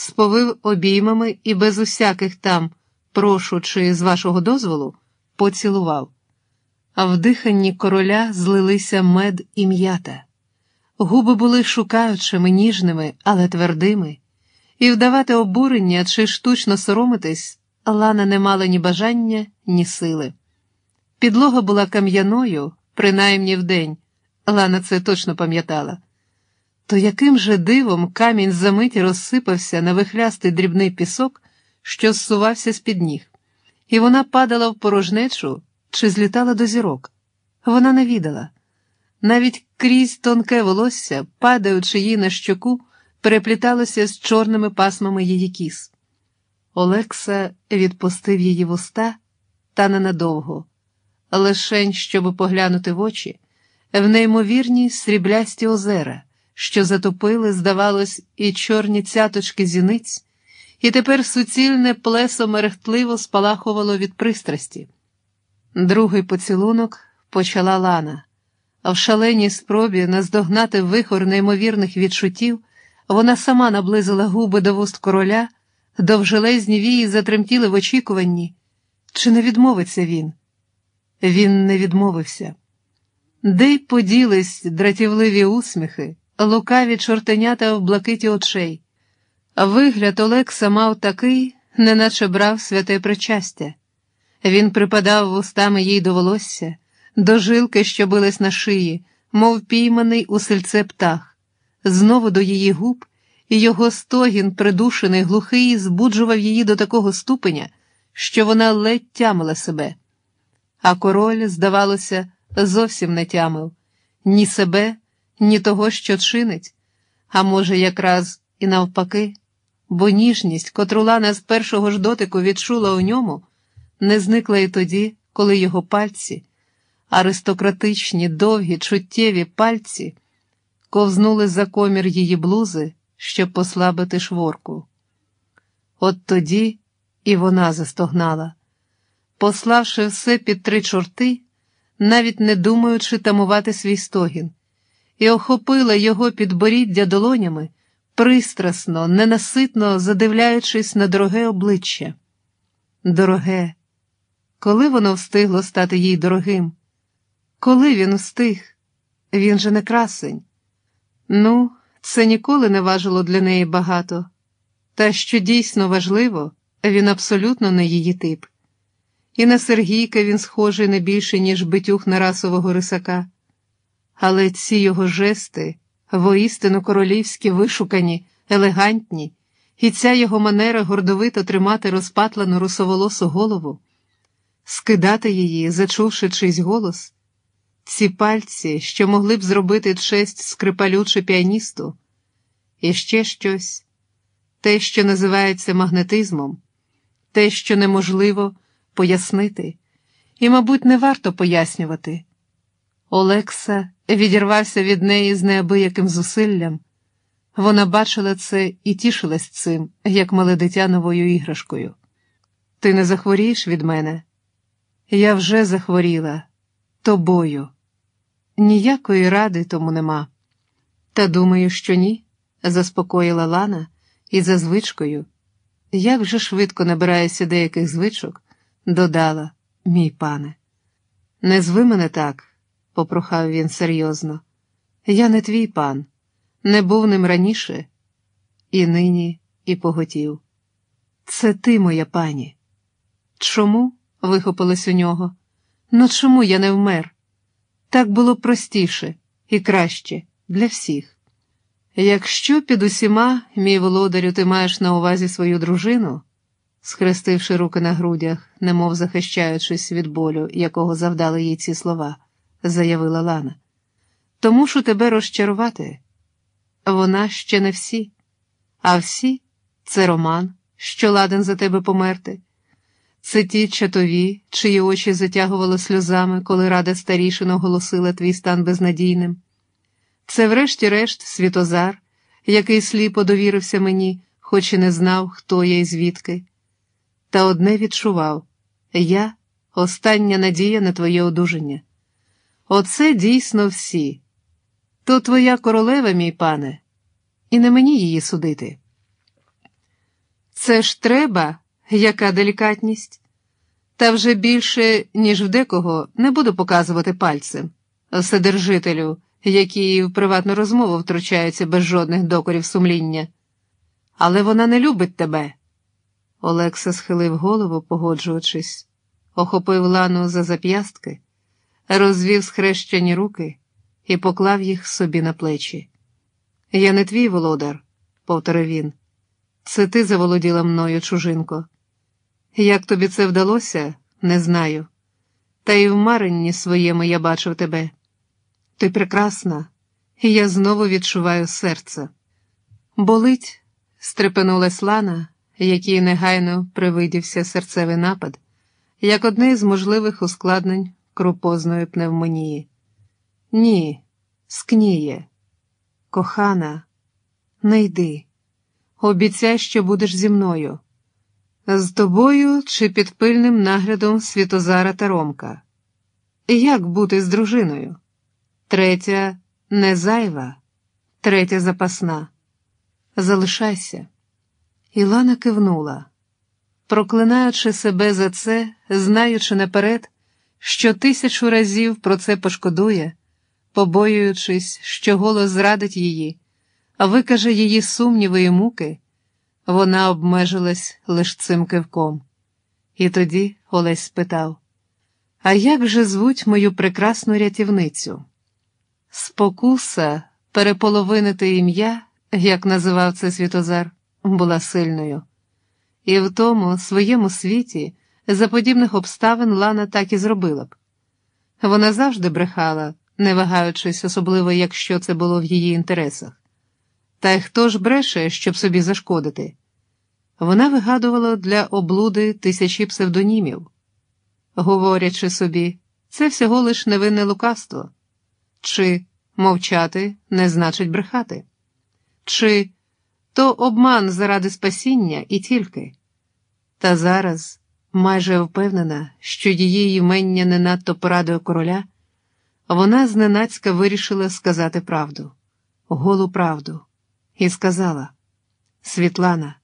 сповив обіймами і без усяких там, прошу чи з вашого дозволу, поцілував. А в диханні короля злилися мед і м'ята. Губи були шукаючими, ніжними, але твердими, і вдавати обурення чи штучно соромитись Лана не мала ні бажання, ні сили. Підлога була кам'яною, принаймні вдень, Лана це точно пам'ятала. То яким же дивом камінь за мить розсипався на вихлястий дрібний пісок, що зсувався з під ніг, і вона падала в порожнечу чи злітала до зірок. Вона не відала. Навіть крізь тонке волосся, падаючи їй на щоку, перепліталося з чорними пасмами її кіс. Олекса відпустив її вуста, та ненадовго, лишень, щоб поглянути в очі, в неймовірні сріблясті озера, що затопили, здавалось, і чорні цяточки зіниць, і тепер суцільне плесо мерехтливо спалахувало від пристрасті. Другий поцілунок почала Лана, а в шаленій спробі наздогнати вихор неймовірних відчуттів, вона сама наблизила губи до вуст короля, довжелезні вії затремтіли в очікуванні. Чи не відмовиться він? Він не відмовився. Де й поділись дратівливі усміхи, лукаві чортенята в блакиті очей. Вигляд Олекса мав такий, неначе брав святе причастя. Він припадав вустами їй до волосся, до жилки, що бились на шиї, мов пійманий у сельце птах, знову до її губ, і його стогін, придушений, глухий, збуджував її до такого ступеня, що вона ледь тямила себе. А король, здавалося, зовсім не тямив ні себе, ні того, що чинить, а може, якраз і навпаки, бо ніжність, котру Лана з першого ж дотику відчула у ньому, не зникла і тоді, коли його пальці, аристократичні, довгі, чуттєві пальці, ковзнули за комір її блузи, щоб послабити шворку. От тоді і вона застогнала, пославши все під три чорти, навіть не думаючи тамувати свій стогін, і охопила його підборіддя долонями, пристрасно, ненаситно задивляючись на дороге обличчя. Дороге, коли воно встигло стати їй дорогим? Коли він встиг? Він же не красень. Ну, це ніколи не важило для неї багато, та що дійсно важливо, він абсолютно не її тип. І на Сергійка він схожий не більше, ніж битюх на расового рисака. Але ці його жести, воістину королівські, вишукані, елегантні, і ця його манера гордовито тримати розпатлену русоволосу голову, скидати її, зачувши чийсь голос, ці пальці, що могли б зробити честь скрипалю чи піаністу, і ще щось, те, що називається магнетизмом, те, що неможливо пояснити, і, мабуть, не варто пояснювати. Олекса відірвався від неї з неабияким зусиллям. Вона бачила це і тішилась цим, як мале дитя новою іграшкою. Ти не захворієш від мене? Я вже захворіла тобою. Ніякої ради тому нема. Та думаю, що ні, заспокоїла Лана і за звичкою. Як же швидко набираєшся деяких звичок, додала, мій пане. Не зви мене так, попрохав він серйозно. Я не твій пан, не був ним раніше, і нині, і поготів. Це ти, моя пані. Чому? вихопилось у нього. Ну чому я не вмер? Так було простіше і краще для всіх. Якщо під усіма, мій володарю, ти маєш на увазі свою дружину, схрестивши руки на грудях, немов захищаючись від болю, якого завдали їй ці слова, заявила Лана, то мушу тебе розчарувати. Вона ще не всі, а всі це Роман, що ладен за тебе померти. Це ті чатові, чиї очі затягували сльозами, коли рада старішин оголосила твій стан безнадійним. Це, врешті-решт, Світозар, який сліпо довірився мені, хоч і не знав, хто я і звідки. Та одне відчував я остання надія на твоє одужання. Оце дійсно всі. То твоя королева, мій пане, і не мені її судити. Це ж треба, яка делікатність. Та вже більше, ніж в декого, не буду показувати пальцем, вседержителю, які в приватну розмову втручаються без жодних докорів сумління. Але вона не любить тебе. Олекса схилив голову, погоджуючись, охопив лану за зап'ястки, розвів схрещені руки і поклав їх собі на плечі. Я не твій володар, повторив він. Це ти заволоділа мною, чужинко. Як тобі це вдалося, не знаю. Та й в маренні своєму я бачив тебе. Ти прекрасна, і я знову відчуваю серце. Болить, стрепенулась Лана, якій негайно привидівся серцевий напад, як одне з можливих ускладнень крупозної пневмонії. Ні, скніє. Кохана, не йди. Обіцяй, що будеш зі мною. З тобою чи під пильним наглядом Світозара та Ромка. Як бути з дружиною? Третя не зайва, третя запасна. Залишайся. Ілана кивнула, проклинаючи себе за це, знаючи наперед, що тисячу разів про це пошкодує, побоюючись, що голос зрадить її, а викаже її сумніви і муки, вона обмежилась лиш цим кивком. І тоді Олесь спитав: А як же звуть мою прекрасну рятівницю? Спокуса переполовинити ім'я, як називав це Світозар, була сильною. І в тому своєму світі за подібних обставин Лана так і зробила б. Вона завжди брехала, не вагаючись, особливо якщо це було в її інтересах. Та й хто ж бреше, щоб собі зашкодити? Вона вигадувала для облуди тисячі псевдонімів, говорячи собі, це всього лиш невинне лукавство, чи мовчати не значить брехати, чи то обман заради спасіння і тільки. Та зараз, майже впевнена, що її імення не надто порадує короля, вона зненацька вирішила сказати правду, голу правду, і сказала: Світлана.